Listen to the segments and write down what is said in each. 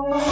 Oh.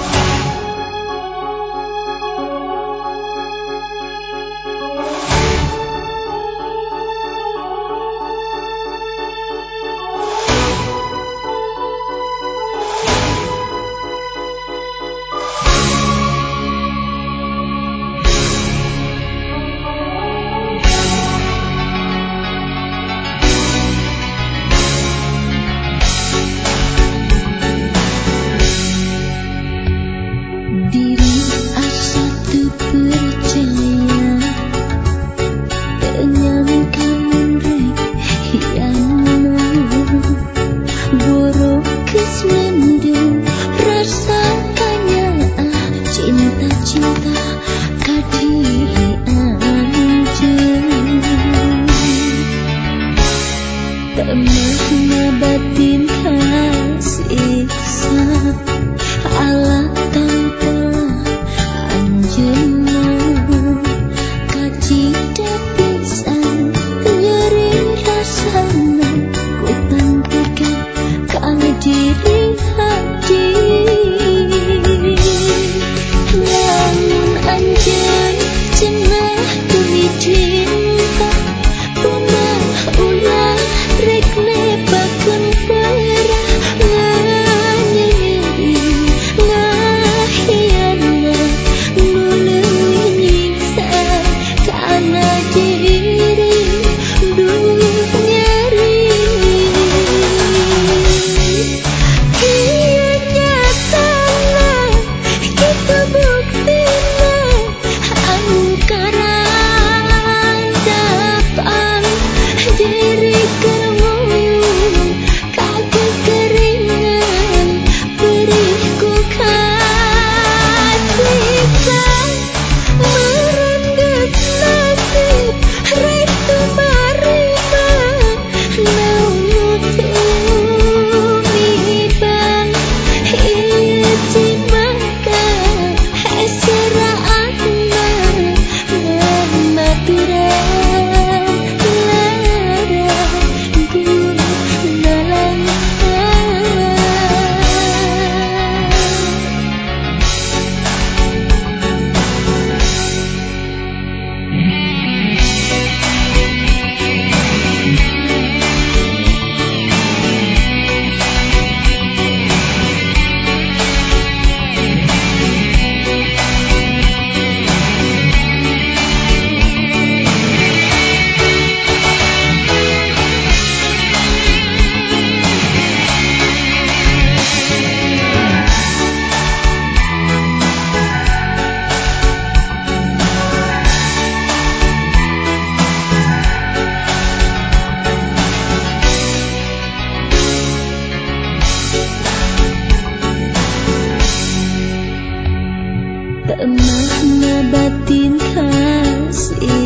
emakna batin kasih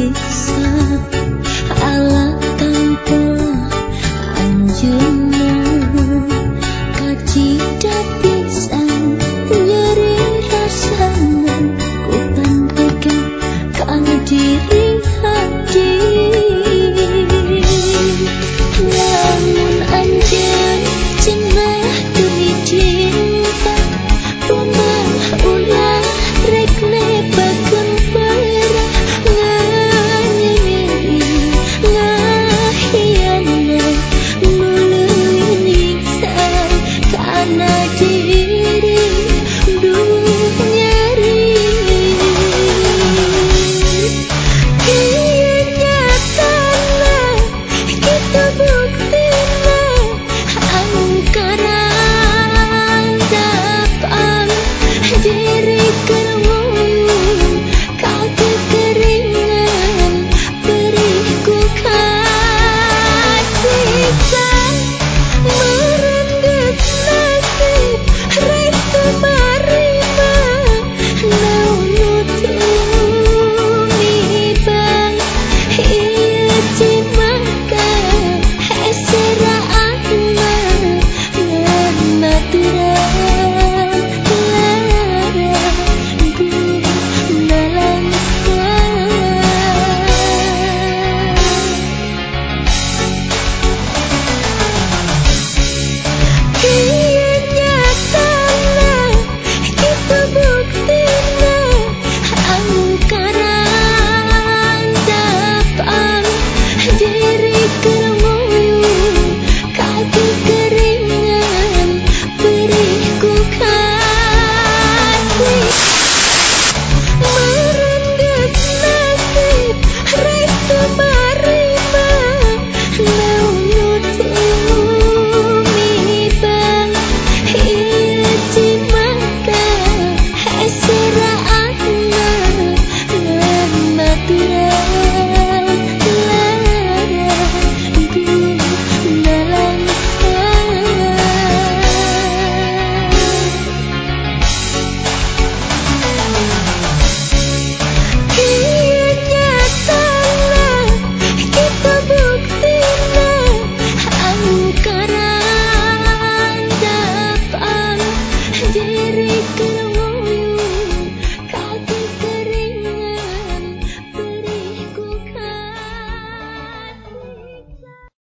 to